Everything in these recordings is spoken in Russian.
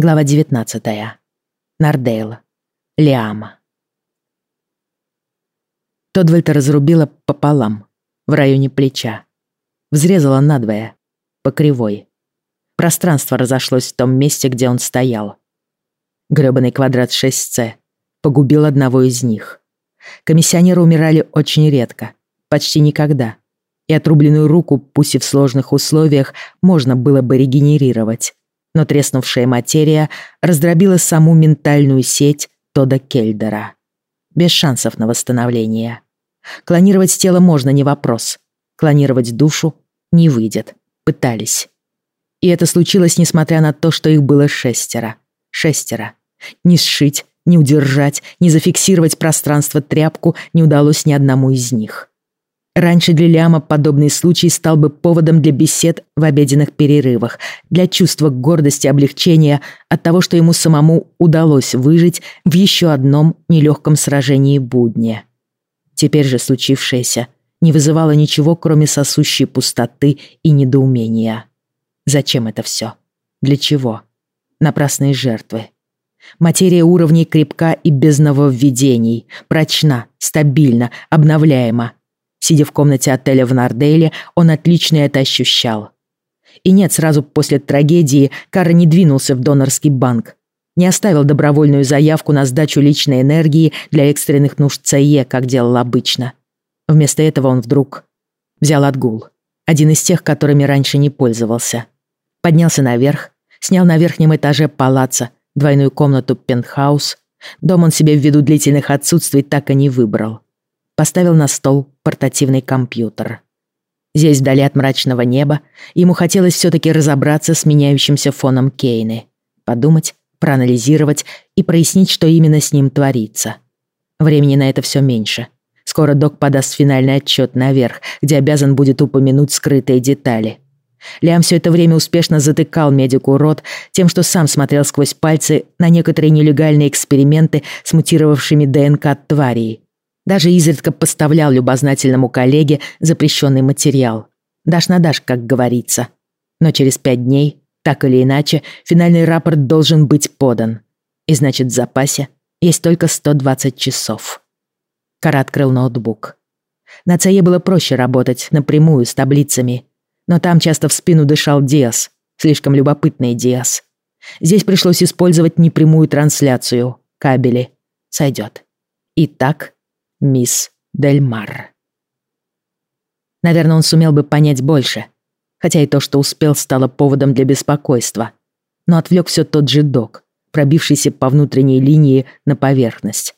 Глава 19. Нардейл. Лиама. Тодвальта разрубила пополам, в районе плеча. Взрезала надвое, по кривой. Пространство разошлось в том месте, где он стоял. Грёбаный квадрат 6С погубил одного из них. Комиссионеры умирали очень редко, почти никогда. И отрубленную руку, пусть и в сложных условиях, можно было бы регенерировать. Но треснувшая материя раздробила саму ментальную сеть Тода Кельдера. Без шансов на восстановление. Клонировать тело можно, не вопрос. Клонировать душу не выйдет. Пытались. И это случилось, несмотря на то, что их было шестеро. Шестеро. Не сшить, не удержать, не зафиксировать пространство тряпку не удалось ни одному из них. Раньше для Ляма подобный случай стал бы поводом для бесед в обеденных перерывах, для чувства гордости, облегчения от того, что ему самому удалось выжить в еще одном нелегком сражении будня. Теперь же случившееся не вызывало ничего, кроме сосущей пустоты и недоумения. Зачем это все? Для чего? Напрасные жертвы. Материя уровней крепка и без нововведений, прочна, стабильна, обновляема. Сидя в комнате отеля в Нардейле, он отлично это ощущал. И нет, сразу после трагедии Кара не двинулся в донорский банк. Не оставил добровольную заявку на сдачу личной энергии для экстренных нужд ЦЕ, как делал обычно. Вместо этого он вдруг взял отгул. Один из тех, которыми раньше не пользовался. Поднялся наверх, снял на верхнем этаже палаца, двойную комнату пентхаус. Дом он себе ввиду длительных отсутствий так и не выбрал. Поставил на стол портативный компьютер. Здесь, вдали от мрачного неба, ему хотелось все-таки разобраться с меняющимся фоном Кейны. Подумать, проанализировать и прояснить, что именно с ним творится. Времени на это все меньше. Скоро док подаст финальный отчет наверх, где обязан будет упомянуть скрытые детали. Лям все это время успешно затыкал медику рот тем, что сам смотрел сквозь пальцы на некоторые нелегальные эксперименты с мутировавшими ДНК тварей. Даже изредка поставлял любознательному коллеге запрещенный материал. Дашь на дашь, как говорится. Но через пять дней, так или иначе, финальный рапорт должен быть подан. И значит, в запасе есть только 120 часов. Кара открыл ноутбук. На ЦЕ было проще работать напрямую с таблицами, но там часто в спину дышал Диас, слишком любопытный Диас. Здесь пришлось использовать непрямую трансляцию, кабели. Сойдет. Итак, мисс Дельмар. Наверное, он сумел бы понять больше, хотя и то, что успел, стало поводом для беспокойства. Но отвлек все тот же док, пробившийся по внутренней линии на поверхность.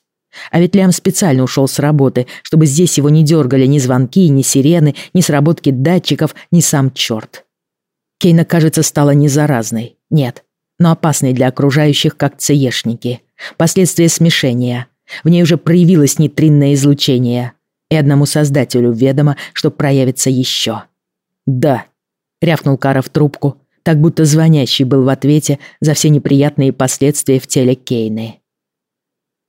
А ведь Лям специально ушел с работы, чтобы здесь его не дергали ни звонки, ни сирены, ни сработки датчиков, ни сам черт. Кейна, кажется, стала не заразной. Нет, но опасной для окружающих, как цеешники. Последствия смешения. В ней уже проявилось нейтринное излучение. И одному создателю ведомо, что проявится еще. «Да», — рявкнул Кара в трубку, так будто звонящий был в ответе за все неприятные последствия в теле Кейны.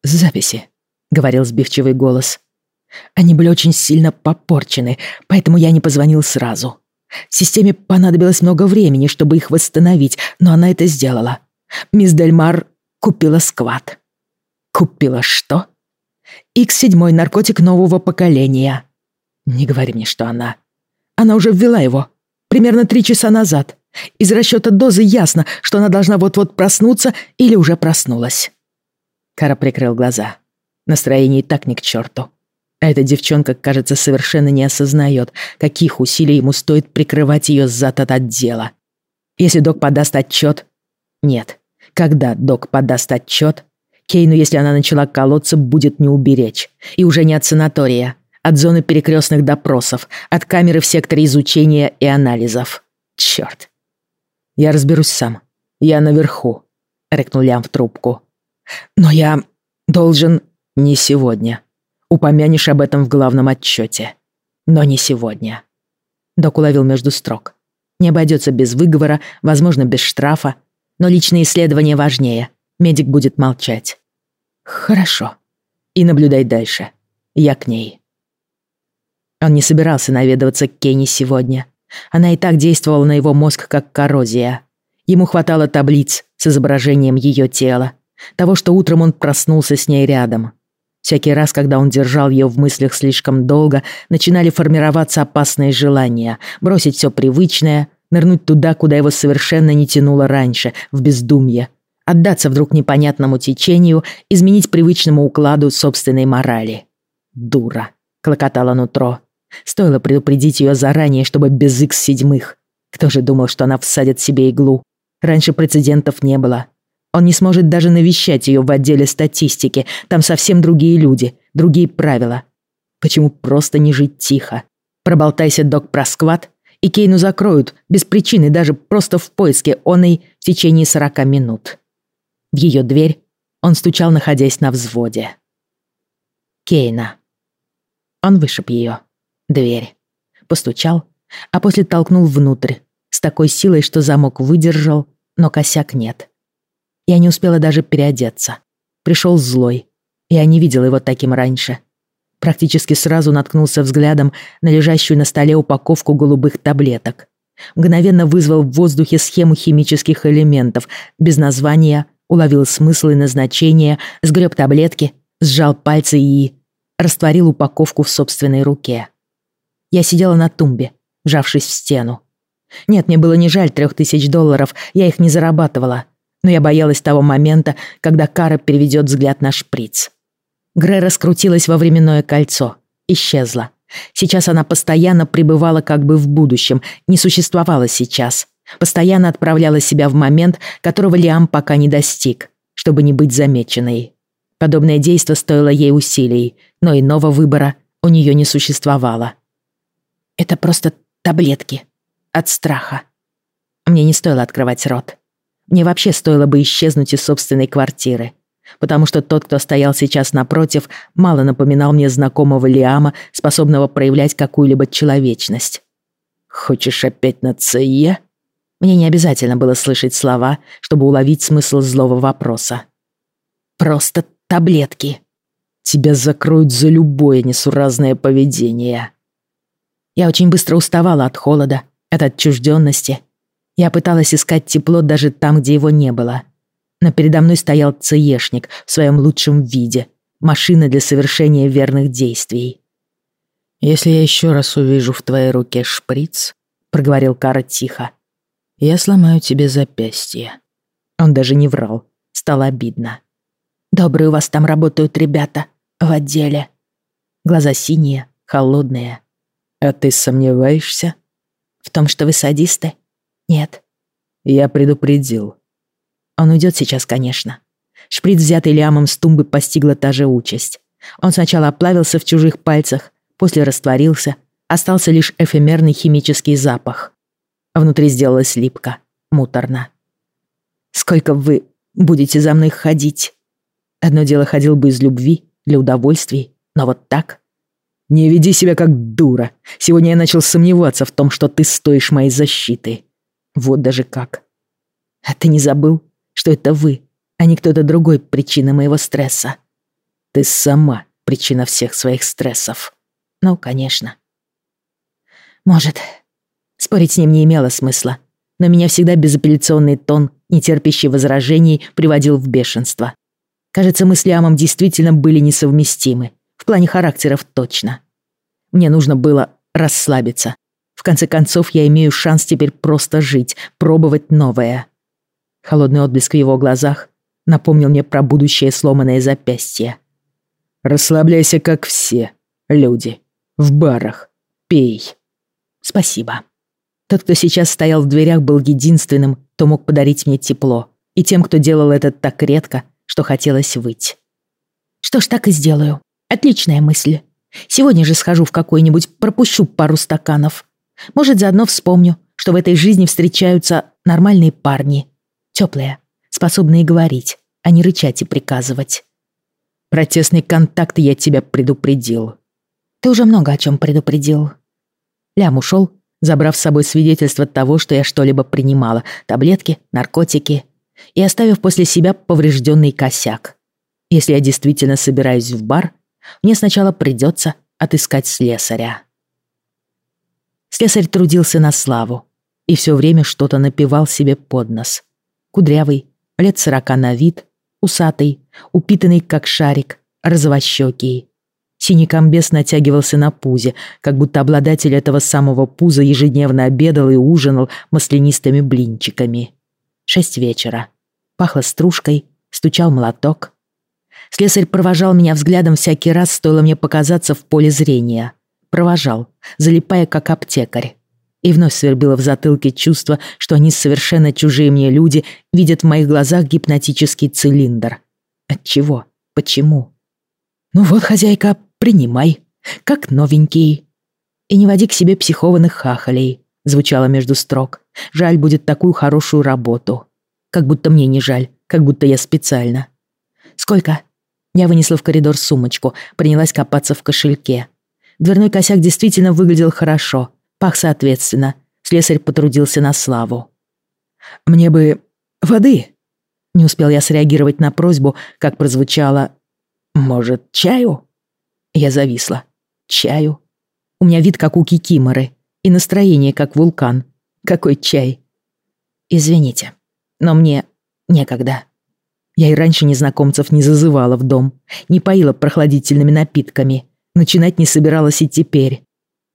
«Записи», — говорил сбивчивый голос. «Они были очень сильно попорчены, поэтому я не позвонил сразу. Системе понадобилось много времени, чтобы их восстановить, но она это сделала. Мисс Дельмар купила сквад». «Купила что?» «Х-7 наркотик нового поколения». «Не говори мне, что она...» «Она уже ввела его. Примерно три часа назад. Из расчета дозы ясно, что она должна вот-вот проснуться или уже проснулась». Кара прикрыл глаза. Настроение и так ни к черту. А эта девчонка, кажется, совершенно не осознает, каких усилий ему стоит прикрывать ее зад от отдела. Если док подаст отчет... Нет. Когда док подаст отчет, Кейну, если она начала колоться, будет не уберечь. И уже не от санатория, от зоны перекрестных допросов, от камеры в секторе изучения и анализов. Черт. Я разберусь сам. Я наверху, рыкнул Лям в трубку. Но я должен не сегодня. Упомянешь об этом в главном отчете. Но не сегодня. Док уловил между строк. Не обойдется без выговора, возможно, без штрафа. Но личные исследования важнее. Медик будет молчать. Хорошо. И наблюдай дальше. Я к ней. Он не собирался наведываться к Кенни сегодня. Она и так действовала на его мозг как коррозия. Ему хватало таблиц с изображением ее тела, того, что утром он проснулся с ней рядом. Всякий раз, когда он держал ее в мыслях слишком долго, начинали формироваться опасные желания, бросить все привычное, нырнуть туда, куда его совершенно не тянуло раньше, в бездумье, отдаться вдруг непонятному течению, изменить привычному укладу собственной морали. «Дура», — клокотало нутро. Стоило предупредить ее заранее, чтобы без икс седьмых. Кто же думал, что она всадит себе иглу? Раньше прецедентов не было. Он не сможет даже навещать ее в отделе статистики. Там совсем другие люди, другие правила. Почему просто не жить тихо? Проболтайся, док, про сквад, и Кейну закроют, без причины, даже просто в поиске оной в течение сорока минут. В ее дверь он стучал, находясь на взводе. Кейна. Он вышиб ее. Дверь. Постучал, а после толкнул внутрь, с такой силой, что замок выдержал, но косяк нет. Я не успела даже переодеться. Пришел злой. Я не видела его таким раньше. Практически сразу наткнулся взглядом на лежащую на столе упаковку голубых таблеток. Мгновенно вызвал в воздухе схему химических элементов, без названия, уловил смысл и назначение, сгреб таблетки, сжал пальцы и... растворил упаковку в собственной руке. Я сидела на тумбе, вжавшись в стену. Нет, мне было не жаль трех тысяч долларов, я их не зарабатывала но я боялась того момента, когда Кара переведет взгляд на шприц. Гре раскрутилась во временное кольцо, исчезла. Сейчас она постоянно пребывала как бы в будущем, не существовала сейчас. Постоянно отправляла себя в момент, которого Лиам пока не достиг, чтобы не быть замеченной. Подобное действо стоило ей усилий, но иного выбора у нее не существовало. «Это просто таблетки. От страха». Мне не стоило открывать рот. Мне вообще стоило бы исчезнуть из собственной квартиры, потому что тот, кто стоял сейчас напротив, мало напоминал мне знакомого Лиама, способного проявлять какую-либо человечность. «Хочешь опять на ЦЕ?» Мне не обязательно было слышать слова, чтобы уловить смысл злого вопроса. «Просто таблетки». «Тебя закроют за любое несуразное поведение». Я очень быстро уставала от холода, от отчужденности я пыталась искать тепло даже там, где его не было. Но передо мной стоял ЦЕшник в своем лучшем виде, машина для совершения верных действий. «Если я еще раз увижу в твоей руке шприц», — проговорил Кара тихо, — «я сломаю тебе запястье». Он даже не врал, стало обидно. «Добрые у вас там работают ребята, в отделе». Глаза синие, холодные. «А ты сомневаешься?» «В том, что вы садисты?» «Нет». «Я предупредил». Он уйдет сейчас, конечно. Шприц, взятый Лиамом с тумбы, постигла та же участь. Он сначала оплавился в чужих пальцах, после растворился, остался лишь эфемерный химический запах. Внутри сделалась липко, муторно. «Сколько вы будете за мной ходить?» Одно дело ходил бы из любви, для удовольствий, но вот так? «Не веди себя как дура. Сегодня я начал сомневаться в том, что ты стоишь моей защиты». Вот даже как. А ты не забыл, что это вы, а не кто-то другой причина моего стресса? Ты сама причина всех своих стрессов. Ну, конечно. Может, спорить с ним не имело смысла, но меня всегда безапелляционный тон, не терпящий возражений, приводил в бешенство. Кажется, мы с Лиамом действительно были несовместимы, в плане характеров точно. Мне нужно было расслабиться, в конце концов, я имею шанс теперь просто жить, пробовать новое. Холодный отблеск в его глазах напомнил мне про будущее сломанное запястье. «Расслабляйся, как все, люди. В барах. Пей». «Спасибо». Тот, кто сейчас стоял в дверях, был единственным, кто мог подарить мне тепло, и тем, кто делал это так редко, что хотелось выть. «Что ж, так и сделаю. Отличная мысль. Сегодня же схожу в какой-нибудь, пропущу пару стаканов. Может, заодно вспомню, что в этой жизни встречаются нормальные парни. Теплые, способные говорить, а не рычать и приказывать. Протестный контакт я тебя предупредил. Ты уже много о чем предупредил. Лям ушел, забрав с собой свидетельство того, что я что-либо принимала, таблетки, наркотики, и оставив после себя поврежденный косяк. Если я действительно собираюсь в бар, мне сначала придется отыскать слесаря. Слесарь трудился на славу. и все время что-то напевал себе под нос. Кудрявый, лет сорока на вид, усатый, упитанный как шарик, розовощекий. Синий комбез натягивался на пузе, как будто обладатель этого самого пуза ежедневно обедал и ужинал маслянистыми блинчиками. Шесть вечера. Пахло стружкой, стучал молоток. Слесарь провожал меня взглядом всякий раз, стоило мне показаться в поле зрения. Провожал, залипая как аптекарь. И вновь свербило в затылке чувство, что они совершенно чужие мне люди видят в моих глазах гипнотический цилиндр. Отчего? Почему? Ну вот, хозяйка, принимай, как новенький. И не води к себе психованных хахалей, звучало между строк. Жаль будет такую хорошую работу. Как будто мне не жаль, как будто я специально. Сколько? Я вынесла в коридор сумочку, принялась копаться в кошельке. Дверной косяк действительно выглядел хорошо, пах соответственно. Слесарь потрудился на славу. «Мне бы воды!» Не успел я среагировать на просьбу, как прозвучало «Может, чаю?» Я зависла. «Чаю?» У меня вид, как у кикиморы, и настроение, как вулкан. Какой чай? Извините, но мне некогда. Я и раньше незнакомцев не зазывала в дом, не поила прохладительными напитками. Начинать не собиралась и теперь.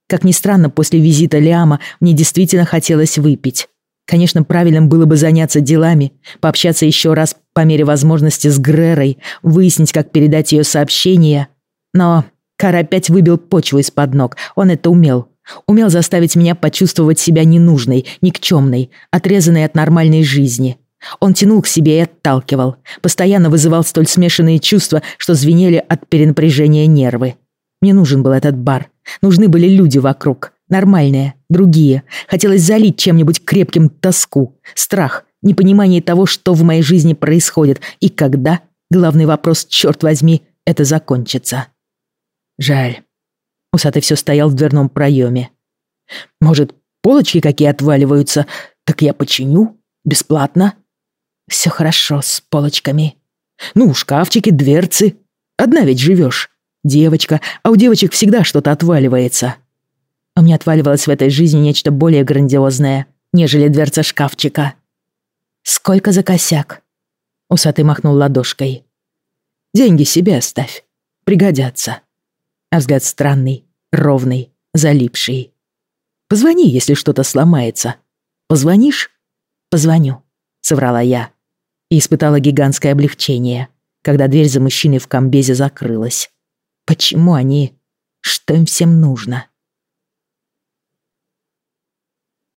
Как ни странно, после визита Лиама мне действительно хотелось выпить. Конечно, правильным было бы заняться делами, пообщаться еще раз по мере возможности с Грерой, выяснить, как передать ее сообщение. Но Кар опять выбил почву из-под ног, он это умел. Умел заставить меня почувствовать себя ненужной, никчемной, отрезанной от нормальной жизни. Он тянул к себе и отталкивал, постоянно вызывал столь смешанные чувства, что звенели от перенапряжения нервы. Мне нужен был этот бар, нужны были люди вокруг, нормальные, другие. Хотелось залить чем-нибудь крепким тоску, страх, непонимание того, что в моей жизни происходит и когда, главный вопрос, черт возьми, это закончится. Жаль. Усатый все стоял в дверном проеме. Может, полочки какие отваливаются, так я починю? Бесплатно? Все хорошо с полочками. Ну, шкафчики, дверцы. Одна ведь живешь. Девочка, а у девочек всегда что-то отваливается. У меня отваливалось в этой жизни нечто более грандиозное, нежели дверца шкафчика. «Сколько за косяк?» Усатый махнул ладошкой. «Деньги себе оставь. Пригодятся». А взгляд странный, ровный, залипший. «Позвони, если что-то сломается. Позвонишь?» «Позвоню», — соврала я. И испытала гигантское облегчение, когда дверь за мужчиной в комбезе закрылась. Почему они... Что им всем нужно?»